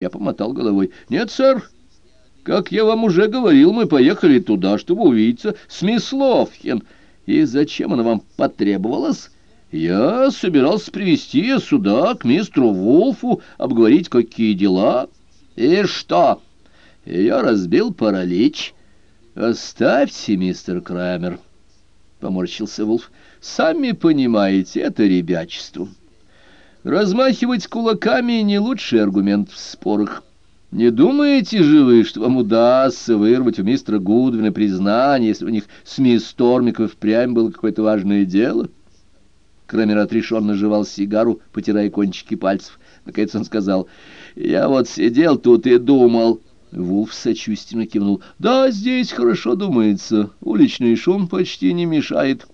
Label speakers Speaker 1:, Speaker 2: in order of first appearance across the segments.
Speaker 1: Я помотал головой. «Нет, сэр, как я вам уже говорил, мы поехали туда, чтобы увидеться с мисс Ловхен. И зачем она вам потребовалась?» «Я собирался привести ее сюда, к мистеру Вулфу, обговорить, какие дела». «И что?» «Ее разбил паралич». «Оставьте, мистер Крамер», — поморщился Вулф. «Сами понимаете, это ребячество». Размахивать кулаками — не лучший аргумент в спорах. Не думаете же вы, что вам удастся вырвать у мистера Гудвина признание, если у них с мисс Тормиков впрямь было какое-то важное дело? Крамер отрешенно жевал сигару, потирая кончики пальцев. Наконец он сказал, «Я вот сидел тут и думал». Вулф сочувственно кивнул. «Да, здесь хорошо думается. Уличный шум почти не мешает».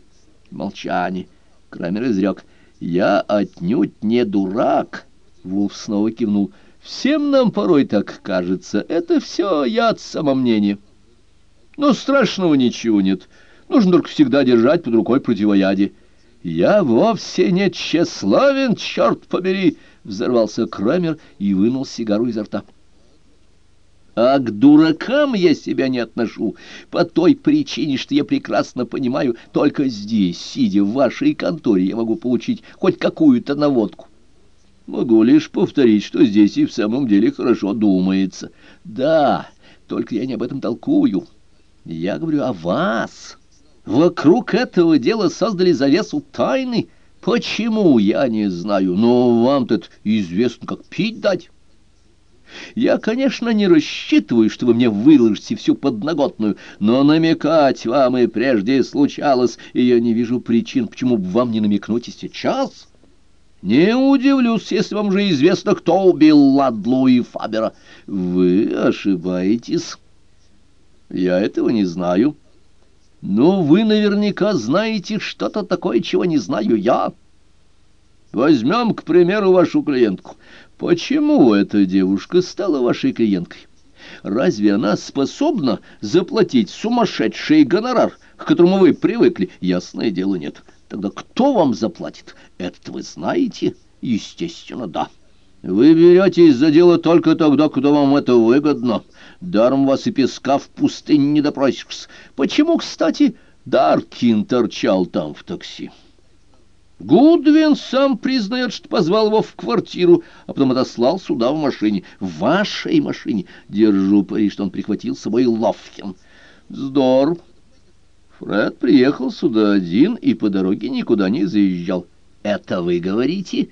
Speaker 1: Молчание. Крамер изрек. «Я отнюдь не дурак!» Вулф снова кивнул. «Всем нам порой так кажется. Это все яд самомнения. Но страшного ничего нет. Нужно только всегда держать под рукой противоядие». «Я вовсе не тщеславен, черт побери!» — взорвался Крамер и вынул сигару изо рта. А к дуракам я себя не отношу, по той причине, что я прекрасно понимаю, только здесь, сидя в вашей конторе, я могу получить хоть какую-то наводку. Могу лишь повторить, что здесь и в самом деле хорошо думается. Да, только я не об этом толкую. Я говорю о вас. Вокруг этого дела создали завесу тайны. Почему, я не знаю, но вам-то известно, как пить дать. Я, конечно, не рассчитываю, что вы мне выложите всю подноготную, но намекать вам и прежде случалось, и я не вижу причин, почему бы вам не намекнуть и сейчас. Не удивлюсь, если вам же известно, кто убил Ладлу и Фабера. Вы ошибаетесь. Я этого не знаю. Но вы наверняка знаете что-то такое, чего не знаю я. Возьмем, к примеру, вашу клиентку. Почему эта девушка стала вашей клиенткой? Разве она способна заплатить сумасшедший гонорар, к которому вы привыкли? Ясное дело, нет. Тогда кто вам заплатит? Это вы знаете? Естественно, да. Вы беретесь за дело только тогда, когда вам это выгодно. Даром вас и песка в пустыне не допросишься. Почему, кстати, Даркин торчал там в такси? Гудвин сам признает, что позвал его в квартиру, а потом отослал сюда в машине. В вашей машине. Держу пари, что он прихватил с собой Ловхен. Здор. Фред приехал сюда один и по дороге никуда не заезжал. Это вы говорите?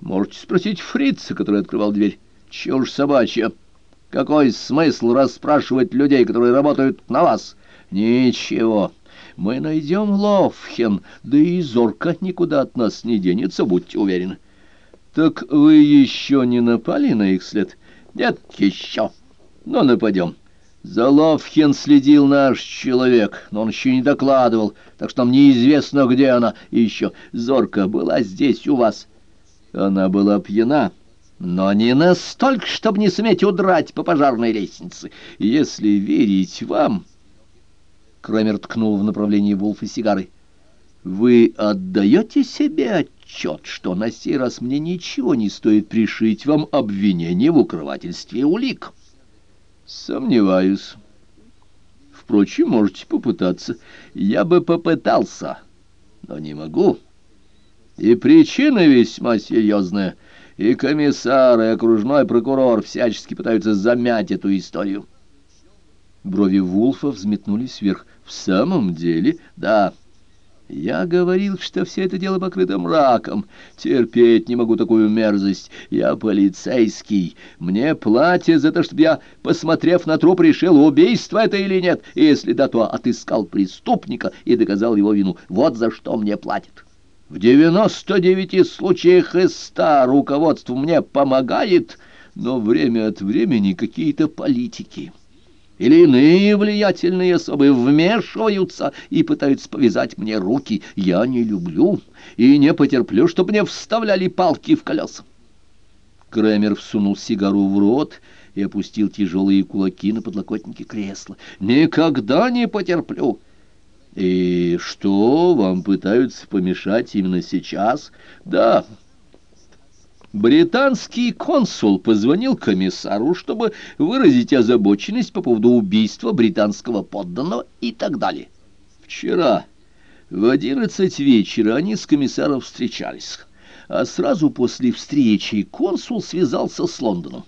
Speaker 1: Можете спросить фрица, который открывал дверь. Чушь собачья. Какой смысл расспрашивать людей, которые работают на вас? Ничего. Мы найдем Ловхен, да и Зорка никуда от нас не денется, будьте уверены. Так вы еще не напали на их след? Нет, еще. Но нападем. За Ловхен следил наш человек, но он еще не докладывал, так что нам неизвестно, где она. И еще Зорка была здесь у вас. Она была пьяна, но не настолько, чтобы не суметь удрать по пожарной лестнице. Если верить вам... Крамер ткнул в направлении Вулфа сигарой. «Вы отдаете себе отчет, что на сей раз мне ничего не стоит пришить вам обвинение в укрывательстве улик?» «Сомневаюсь. Впрочем, можете попытаться. Я бы попытался, но не могу. И причина весьма серьезная. И комиссар, и окружной прокурор всячески пытаются замять эту историю». Брови Вулфа взметнулись вверх. «В самом деле, да. Я говорил, что все это дело покрыто мраком. Терпеть не могу такую мерзость. Я полицейский. Мне платят за то, чтобы я, посмотрев на труп, решил, убийство это или нет. И если да, то отыскал преступника и доказал его вину. Вот за что мне платят». В девяносто девяти случаях из ста руководство мне помогает, но время от времени какие-то политики или иные влиятельные особы вмешиваются и пытаются повязать мне руки. Я не люблю и не потерплю, чтобы мне вставляли палки в колеса. Кремер всунул сигару в рот и опустил тяжелые кулаки на подлокотники кресла. «Никогда не потерплю!» «И что, вам пытаются помешать именно сейчас?» «Да, Британский консул позвонил комиссару, чтобы выразить озабоченность по поводу убийства британского подданного и так далее. Вчера в одиннадцать вечера они с комиссаром встречались, а сразу после встречи консул связался с Лондоном.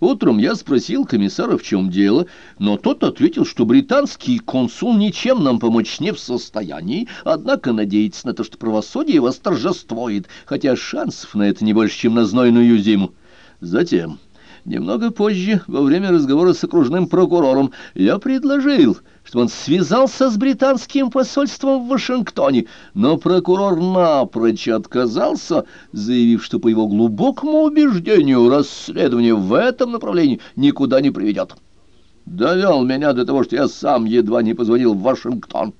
Speaker 1: Утром я спросил комиссара, в чем дело, но тот ответил, что британский консул ничем нам помочь не в состоянии, однако надеется на то, что правосудие восторжествует, хотя шансов на это не больше, чем на знойную зиму. Затем... Немного позже, во время разговора с окружным прокурором, я предложил, чтобы он связался с британским посольством в Вашингтоне, но прокурор напрочь отказался, заявив, что по его глубокому убеждению расследование в этом направлении никуда не приведет. Довел меня до того, что я сам едва не позвонил в Вашингтон.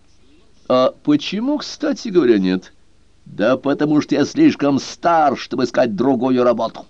Speaker 1: А почему, кстати говоря, нет? Да потому что я слишком стар, чтобы искать другую работу.